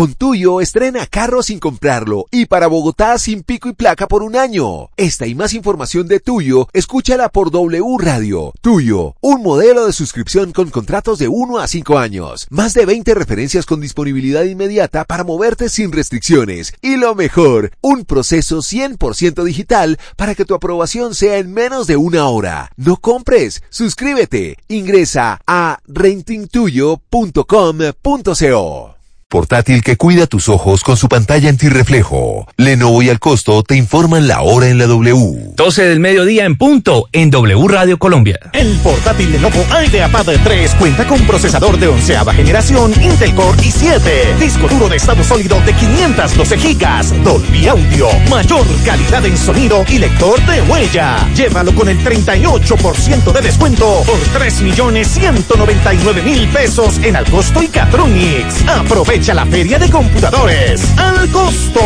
Con Tuyo estrena carro sin comprarlo y para Bogotá sin pico y placa por un año. Esta y más información de Tuyo, escúchala por W Radio. Tuyo, un modelo de suscripción con contratos de 1 a 5 años. Más de 20 referencias con disponibilidad inmediata para moverte sin restricciones. Y lo mejor, un proceso 100% digital para que tu aprobación sea en menos de una hora. No compres, suscríbete. Ingresa a rentingtuyo.com.co. Portátil que cuida tus ojos con su pantalla antirreflejo. Lenovo y al costo te informan la hora en la W. 12 del mediodía en punto en W Radio Colombia. El portátil Lenovo IdeaPad 3 cuenta con procesador de onceava generación Intel Core i7, disco duro de estado sólido de 512 GB, Dolby Audio, mayor calidad en sonido y lector de huella. Llévalo con el 38% de descuento por 3.199.000 pesos en al costo y Catronics. Aprovecha Aprovecha la feria de computadores al costo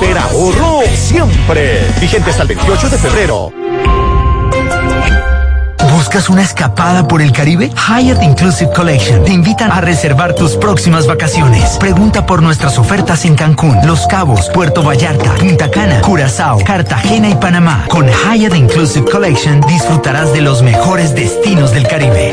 ver ahorro siempre. Vigente hasta el 28 de febrero. ¿Buscas una escapada por el Caribe? Hyatt Inclusive Collection te invitan a reservar tus próximas vacaciones. Pregunta por nuestras ofertas en Cancún, Los Cabos, Puerto Vallarta, Punta Cana, Curazao, Cartagena y Panamá. Con Hyatt Inclusive Collection disfrutarás de los mejores destinos del Caribe.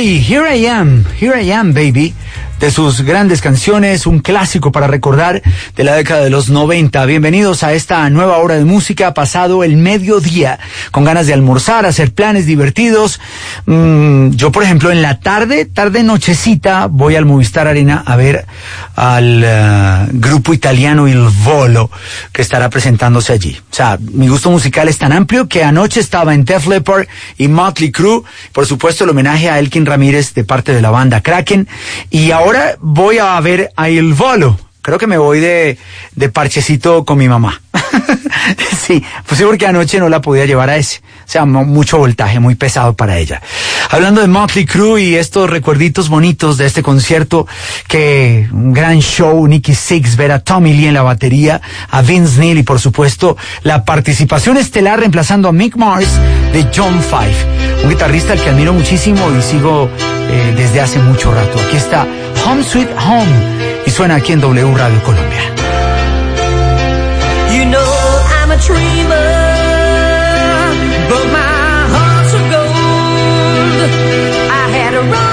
UB40, Here I Am, Here I Am, baby. De sus grandes canciones, un clásico para recordar de la década de los 90. Bienvenidos a esta nueva hora de música, pasado el mediodía, con ganas de almorzar, hacer planes divertidos. Mm, yo, por ejemplo, en la tarde, tarde nochecita, voy al Movistar Arena a ver al eh, grupo italiano Il Volo, que estará presentándose allí. O sea, mi gusto musical es tan amplio que anoche estaba en Def Leppard y Motley Crue, por supuesto el homenaje a Elkin Ramírez de parte de la banda Kraken, y ahora voy a ver a Il Volo. Creo que me voy de, de parchecito con mi mamá. sí, pues sí, porque anoche no la podía llevar a ese. O sea, mucho voltaje, muy pesado para ella. Hablando de Motley Crue y estos recuerditos bonitos de este concierto, que un gran show, Nicky Six, ver a Tommy Lee en la batería, a Vince Neil y por supuesto la participación estelar reemplazando a Mick Mars de John Five, un guitarrista al que admiro muchísimo y sigo eh, desde hace mucho rato. Aquí está Home Sweet Home y suena aquí en W Radio Colombia. You know I'm a dreamer. but my heart's of gold. I had to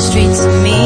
streets of me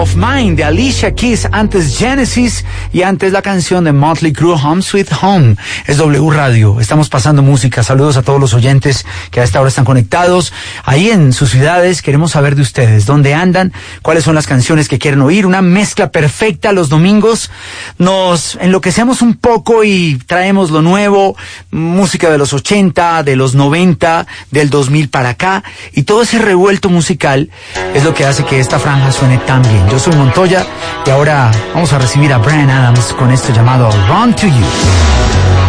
of Mind de Alicia Keys, antes Genesis Y antes la canción de Motley Crue, Home Sweet Home. Es W Radio. Estamos pasando música. Saludos a todos los oyentes que a esta hora están conectados. Ahí en sus ciudades queremos saber de ustedes. ¿Dónde andan? ¿Cuáles son las canciones que quieren oír? Una mezcla perfecta los domingos. Nos enloquecemos un poco y traemos lo nuevo. Música de los 80, de los 90, del 2000 para acá. Y todo ese revuelto musical es lo que hace que esta franja suene tan bien. Yo soy Montoya y ahora vamos a recibir a Brennan. Con esto llamado Run to You.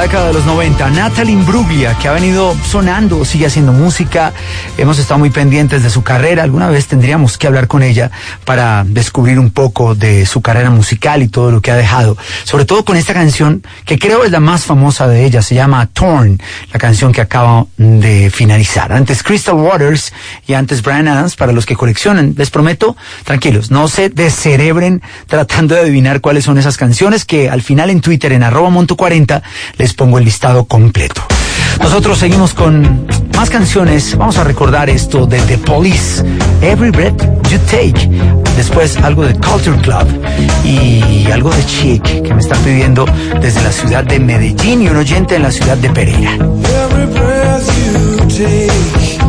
la década de los 90. Natalie Imbruglia, que ha venido sonando, sigue haciendo música. Hemos estado muy pendientes de su carrera. Alguna vez tendríamos que hablar con ella para descubrir un poco de su carrera musical y todo lo que ha dejado. Sobre todo con esta canción, que creo es la más famosa de ella. Se llama Torn, la canción que acaba de finalizar. Antes Crystal Waters y antes Brian Adams, para los que coleccionan. Les prometo, tranquilos, no se descerebren tratando de adivinar cuáles son esas canciones que al final en Twitter, en arroba monto 40, les pongo el listado completo. Nosotros seguimos con más canciones. Vamos a recordar esto de The Police, Every Breath You Take. Después algo de Culture Club y algo de Chic que me están pidiendo desde la ciudad de Medellín y un oyente en la ciudad de Pereira. Every breath you take.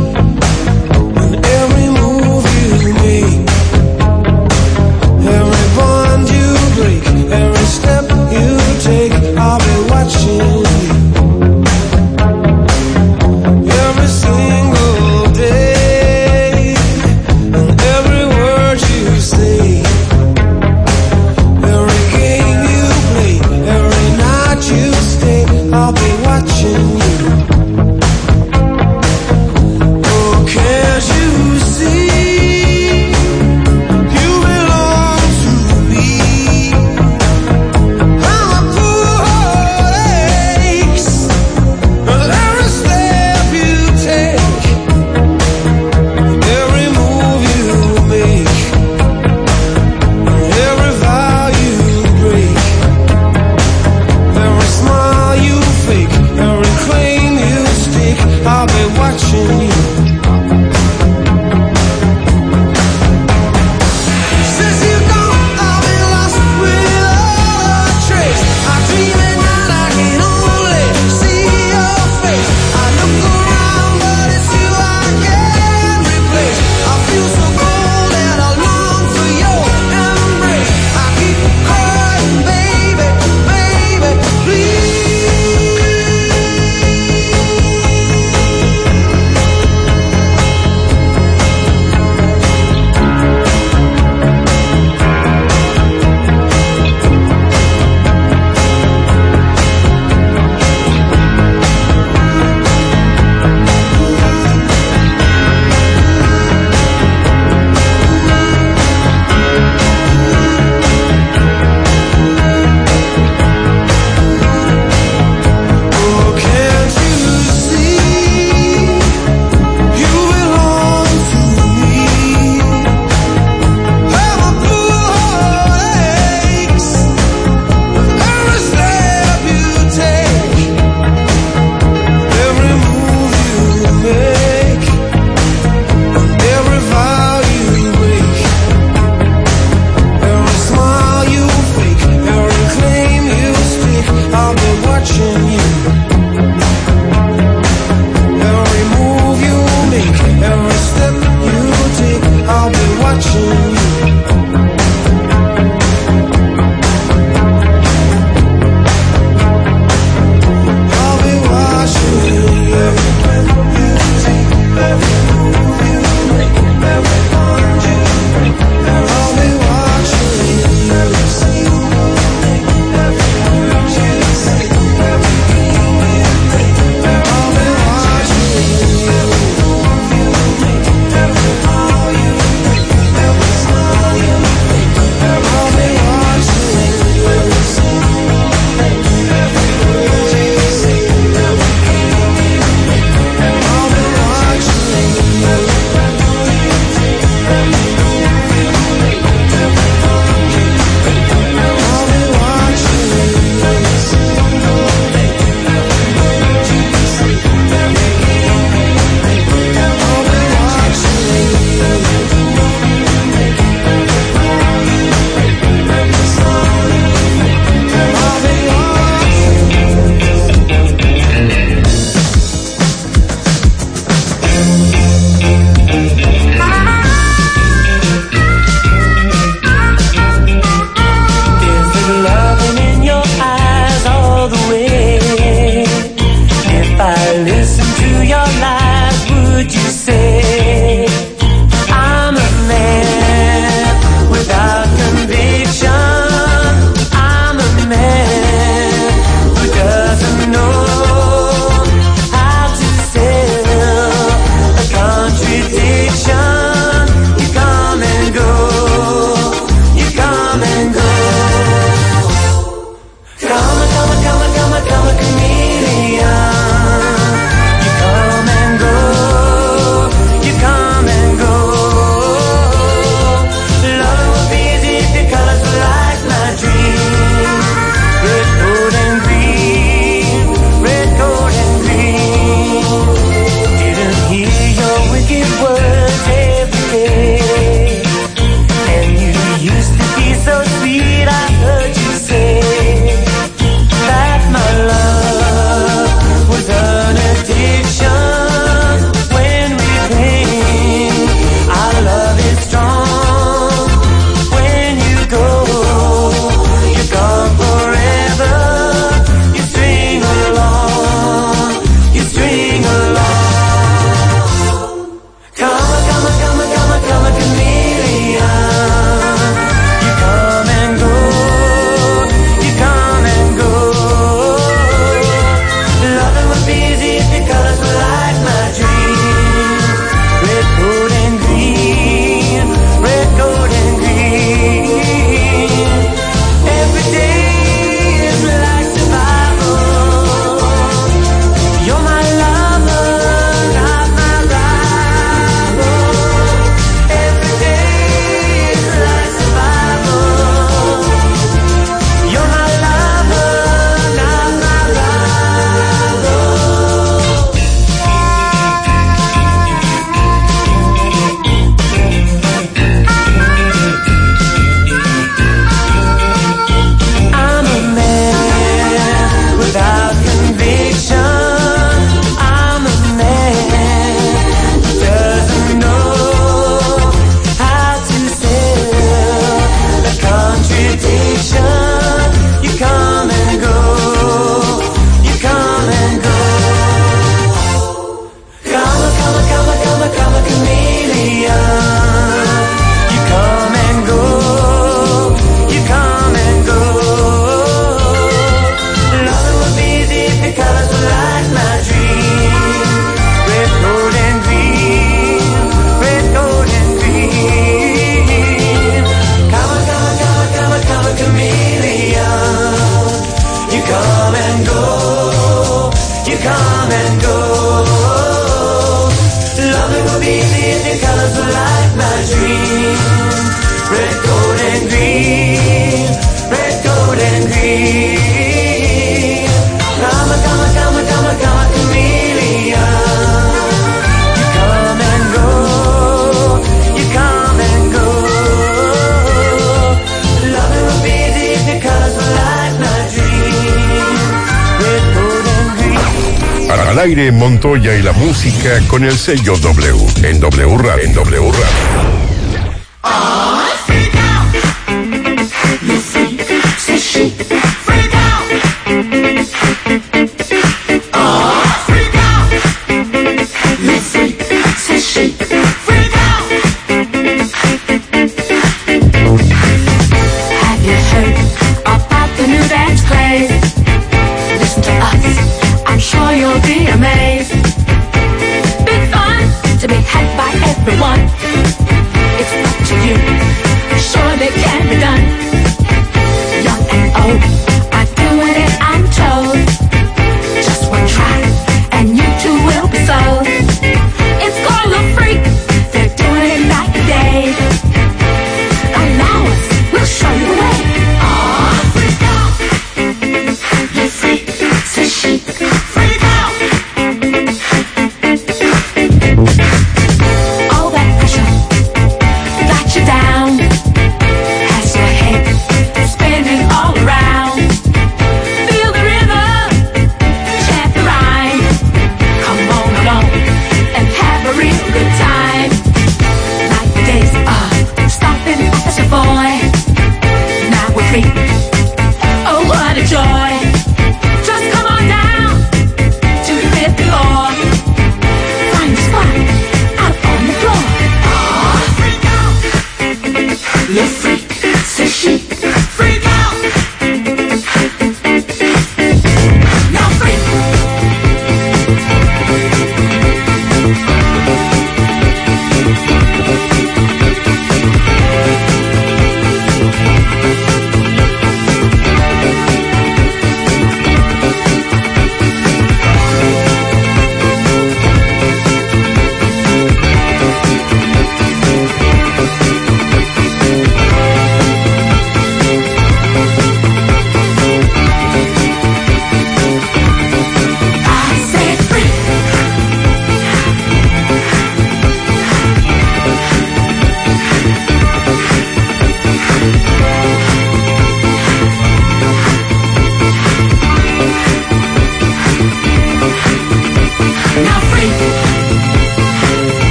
con el sello W en W Radio. En w Radio.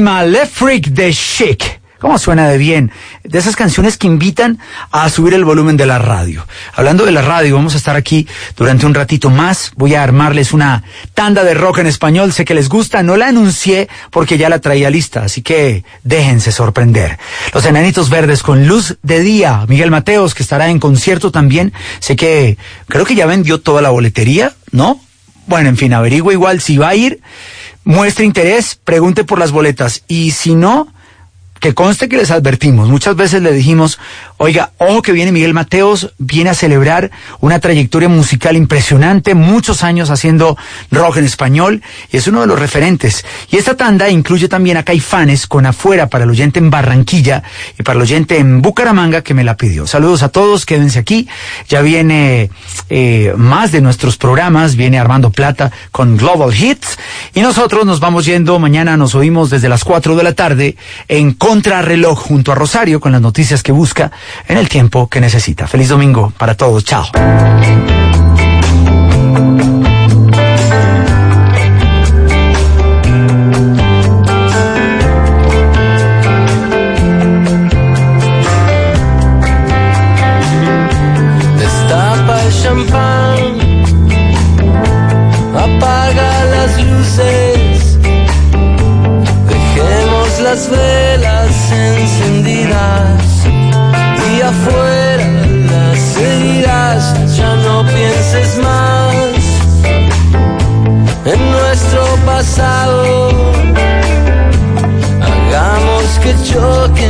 Left Freak de Chic. ¿Cómo suena de bien? De esas canciones que invitan a subir el volumen de la radio. Hablando de la radio, vamos a estar aquí durante un ratito más. Voy a armarles una tanda de rock en español. Sé que les gusta. No la anuncié porque ya la traía lista. Así que déjense sorprender. Los Enanitos Verdes con Luz de Día. Miguel Mateos, que estará en concierto también. Sé que creo que ya vendió toda la boletería, ¿no? Bueno, en fin, averigua igual si va a ir. Muestre interés, pregunte por las boletas. Y si no, que conste que les advertimos, muchas veces le dijimos, oiga, ojo que viene Miguel Mateos, viene a celebrar una trayectoria musical impresionante, muchos años haciendo rock en español, y es uno de los referentes. Y esta tanda incluye también a Caifanes con afuera para el oyente en Barranquilla y para el oyente en Bucaramanga que me la pidió. Saludos a todos, quédense aquí, ya viene eh, más de nuestros programas, viene Armando Plata con Global Hits, y nosotros nos vamos yendo, mañana nos oímos desde las 4 de la tarde en Contrarreloj junto a Rosario con las noticias que busca en el tiempo que necesita. Feliz domingo para todos. Chao. Hagamos que choquen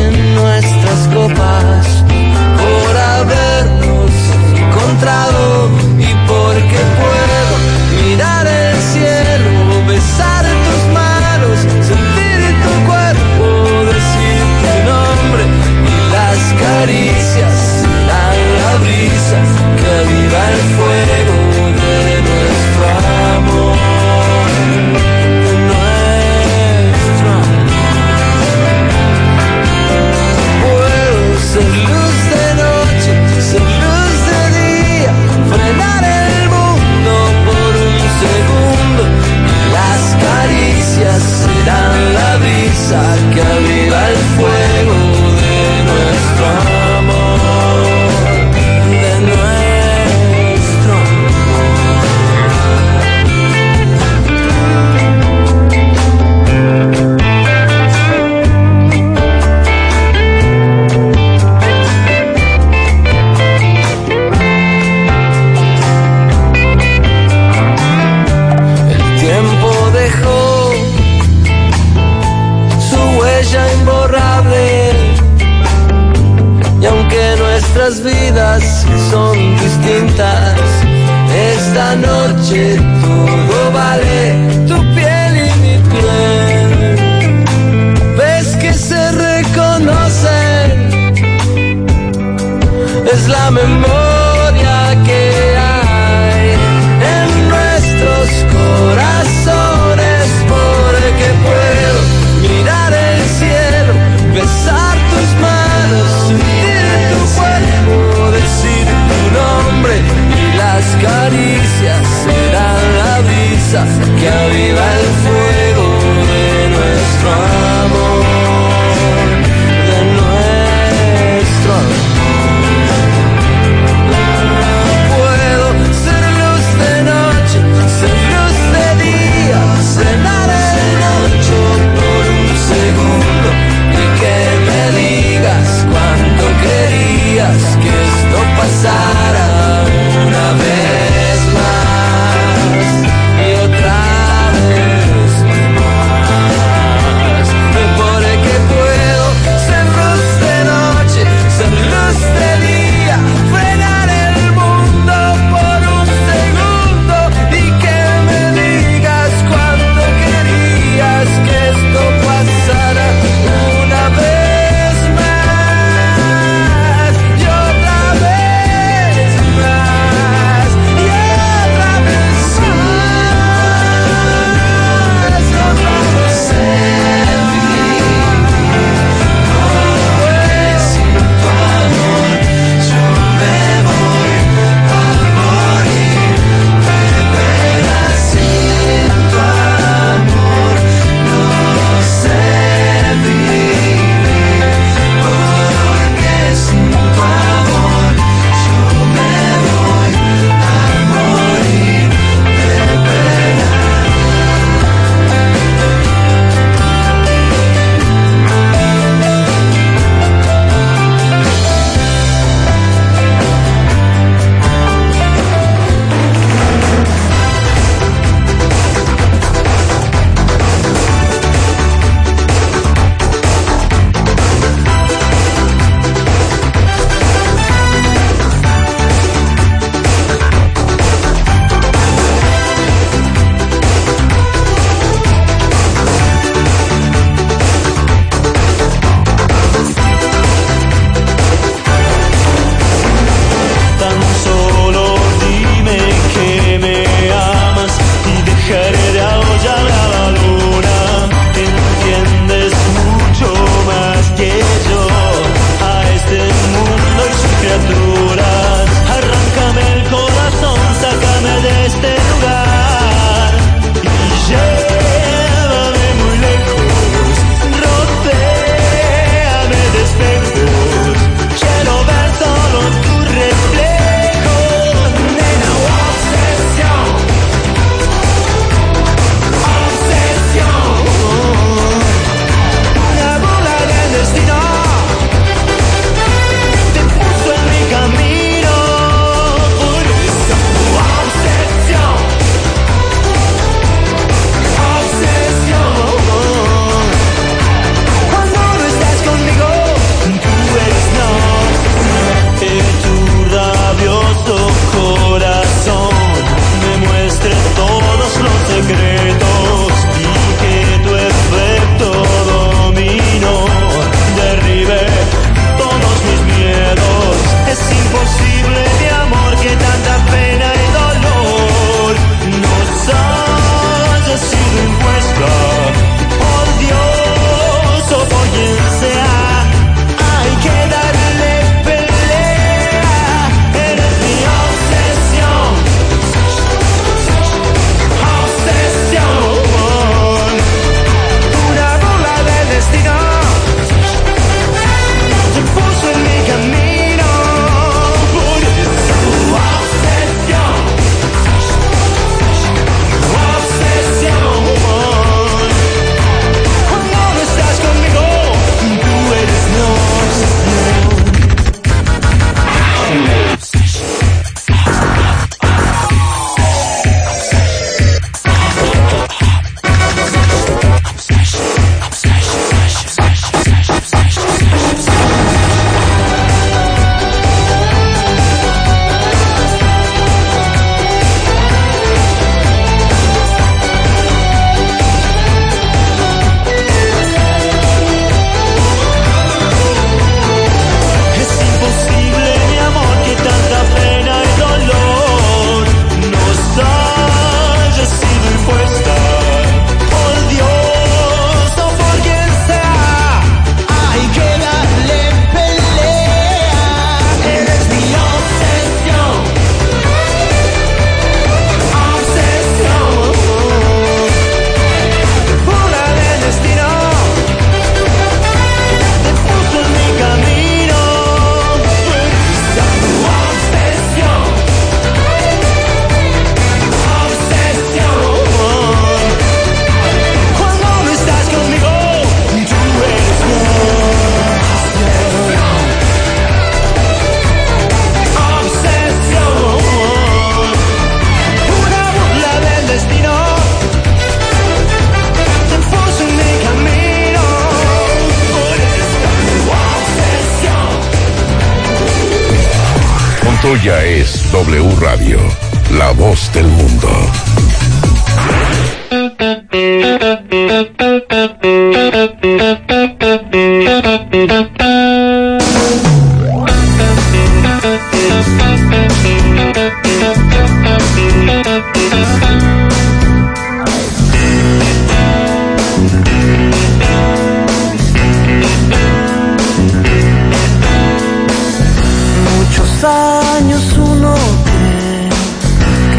Años uno cree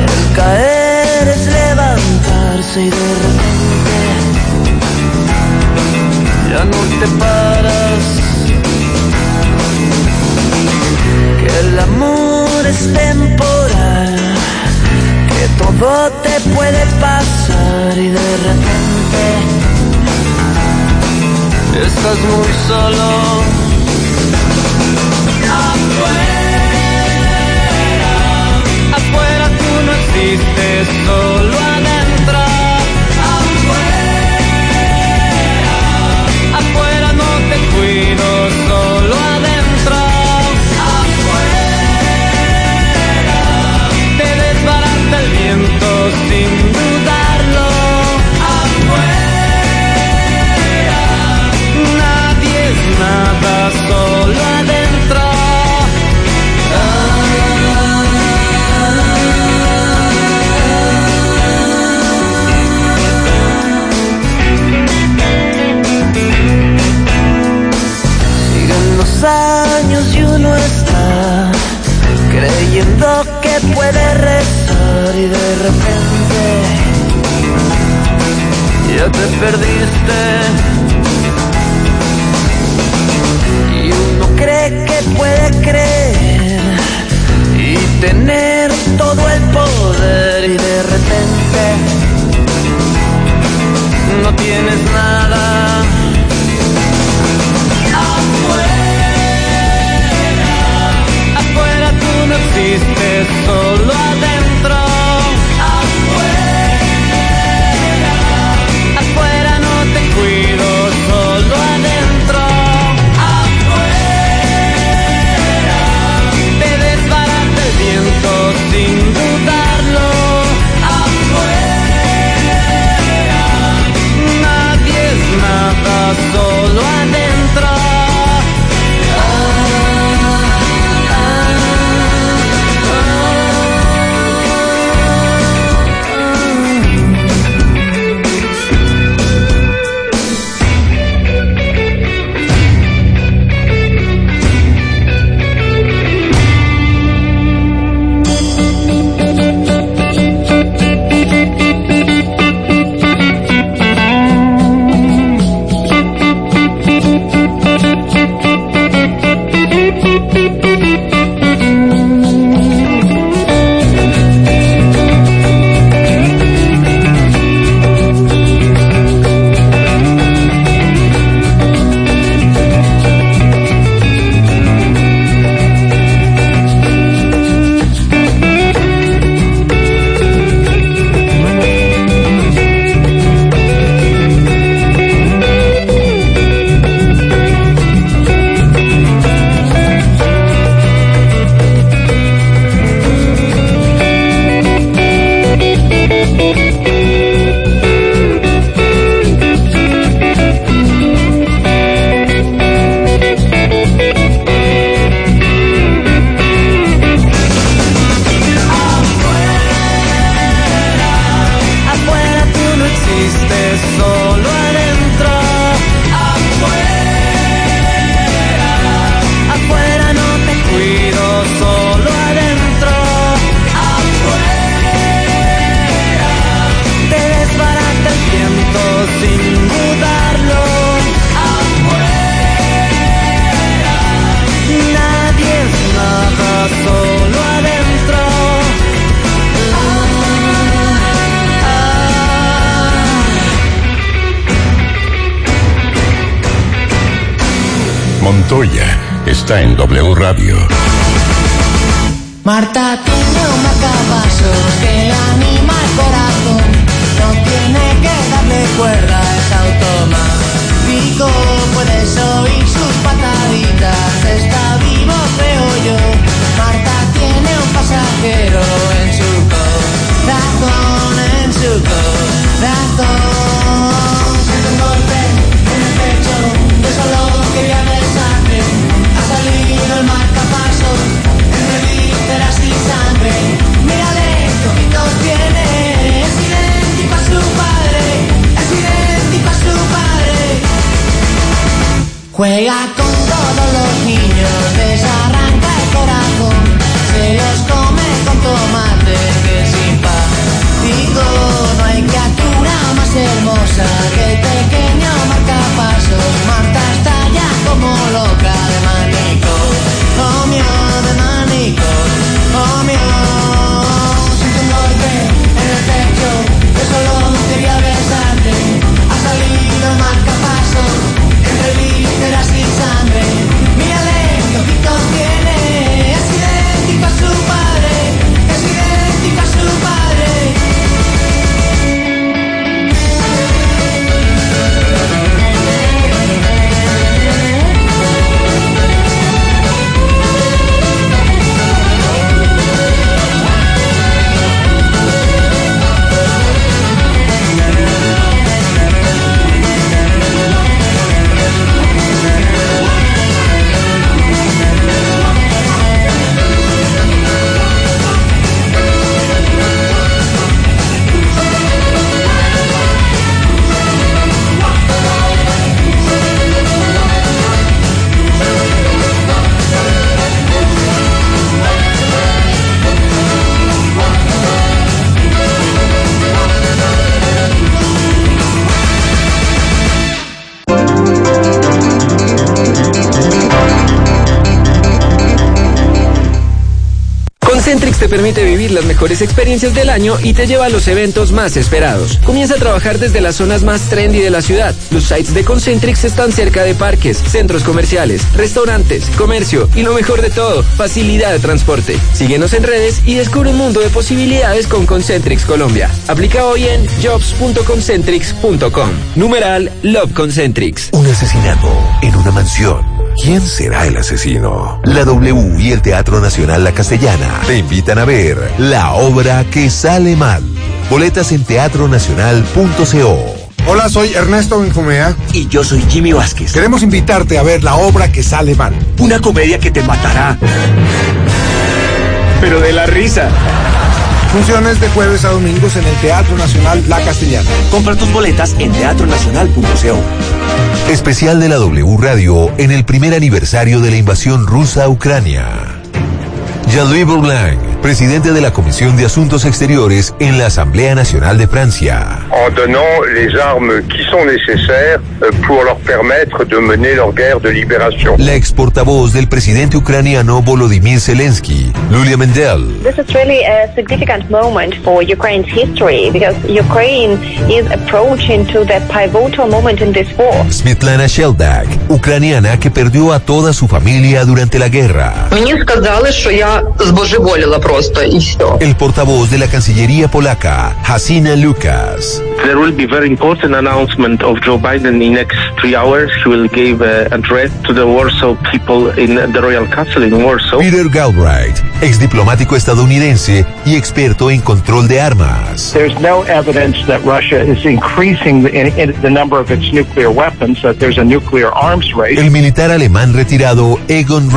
que el caer es levantarse y de repente ya no te paras. Que el amor es temporal, que todo te puede pasar y de repente estás muy sin dudarlo. Afuera, nadie es nada, solo adentro. Montoya está en W Radio. Marta cuerda, es automático. Puedes oír sus pataditas, está vivo, creo yo. Marta tiene pasajero en su corazón, en su corazón. Juega con todos los niños, les arranca el corazón, se los come con tomate, que simpático. No hay criatura más hermosa que el pequeño marcapasos. Marta está ya como loca de manico, oh mío, de manico, oh mío. Siento un golpe en el pecho, yo solo quería besarte. Ha salido el permite vivir las mejores experiencias del año y te lleva a los eventos más esperados. Comienza a trabajar desde las zonas más trendy de la ciudad. Los sites de Concentrix están cerca de parques, centros comerciales, restaurantes, comercio y lo mejor de todo, facilidad de transporte. Síguenos en redes y descubre un mundo de posibilidades con Concentrix Colombia. Aplica hoy en jobs.concentrix.com. Numeral Love Concentrix. Un asesinato en una mansión. ¿Quién será el asesino? La W y el Teatro Nacional La Castellana te invitan a ver la obra que sale mal. Boletas en teatronacional.co. Hola, soy Ernesto Benjumea. Y yo soy Jimmy Vázquez. Queremos invitarte a ver la obra que sale mal. Una comedia que te matará. Pero de la risa. Funciones de jueves a domingos en el Teatro Nacional La Castellana. Compra tus boletas en teatronacional.co. Especial de la W Radio en el primer aniversario de la invasión rusa a Ucrania. Jean-Louis presidente de la Comisión de Asuntos Exteriores en la Asamblea Nacional de Francia. en donnant les armes qui sont nécessaires euh, pour leur permettre de mener leur guerre de libération. La ex portavoz del presidente ucraniano Volodymyr Zelensky, Lulia Mendel. This is really a significant moment for Ukraine's history because Ukraine is approaching to the pivotal moment in this war. Svetlana Sheldak, ucraniana que perdió a toda su familia durante la guerra. Мені сказали, що я збожеволіла просто і все. El portavoz de la Cancillería polaca, Hasina Lucas. There will be very important announcement of Joe Biden in next three hours. He will give uh, an address to the Warsaw people in the Royal Castle in Warsaw. Peter Galbraith, ex diplomático estadounidense y experto en control de armas. There's no evidence that Russia is increasing the, in, in the number of its nuclear weapons, that there's a nuclear arms race. El militar alemán retirado Egon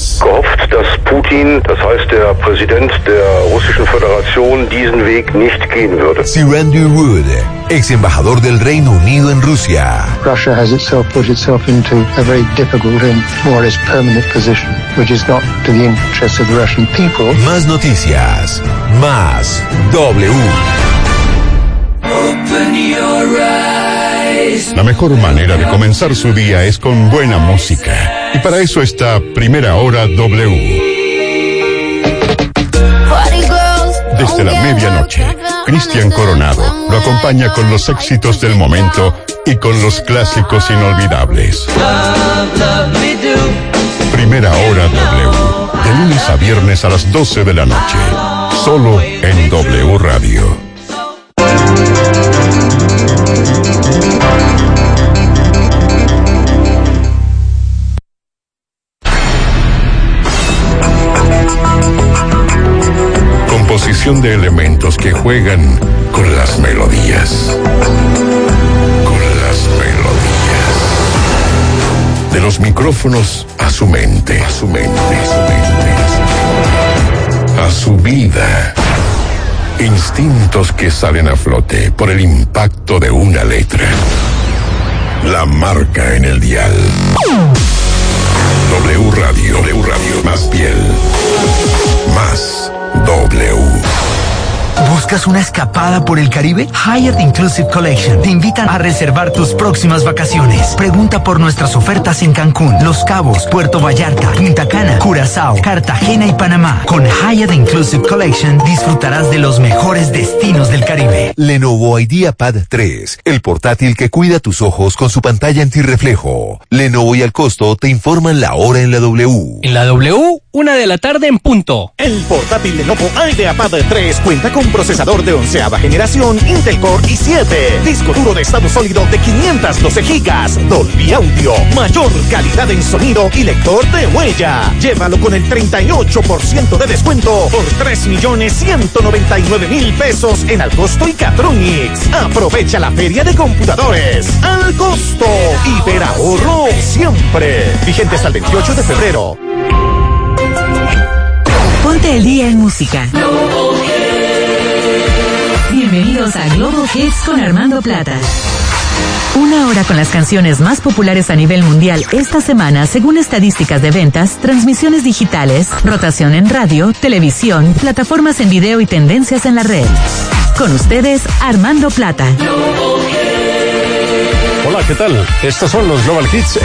Gehofft, dass Putin, das heißt der Präsident der Russischen Föderation, diesen Weg nicht gehen würde. Randy Wood, ex embajador del Reino Unido en Rusia. Russia has itself put itself into a very difficult and more or less permanent position, which is not to the interests of the Russian people. Más noticias, más W. La mejor manera de comenzar su día es con buena música. Y para eso está Primera Hora W. Desde la medianoche, Cristian Coronado lo acompaña con los éxitos del momento y con los clásicos inolvidables. Primera Hora W. De lunes a viernes a las 12 de la noche. Solo en W Radio. Instrumentos que juegan con las melodías. Con las melodías. De los micrófonos a su mente, a su mente, a su mente, a su vida. Instintos que salen a flote por el impacto de una letra. La marca en el dial. W Radio, W Radio, más piel, más W. ¿Buscas una escapada por el Caribe? Hyatt Inclusive Collection te invitan a reservar tus próximas vacaciones. Pregunta por nuestras ofertas en Cancún, Los Cabos, Puerto Vallarta, Punta Cana, Curazao, Cartagena y Panamá. Con Hyatt Inclusive Collection disfrutarás de los mejores destinos del Caribe. Lenovo IdeaPad 3, el portátil que cuida tus ojos con su pantalla antirreflejo. Lenovo y al costo te informan la hora en la W. En la W, una de la tarde en punto. El portátil Lenovo IdeaPad 3 cuenta con procesador de onceava generación Intel Core i7, disco duro de estado sólido de 512 GB, Dolby Audio, mayor calidad en sonido y lector de huella. Llévalo con el 38% de descuento por 3 millones 199 mil pesos en al costo y Catronics. Aprovecha la feria de computadores. Al costo y ver ahorro siempre. Vigente hasta el 28 de febrero. Ponte el día en música. A Global Hits con Armando Plata. Una hora con las canciones más populares a nivel mundial esta semana según estadísticas de ventas, transmisiones digitales, rotación en radio, televisión, plataformas en video y tendencias en la red. Con ustedes, Armando Plata. Hola, ¿qué tal? Estos son los Global Hits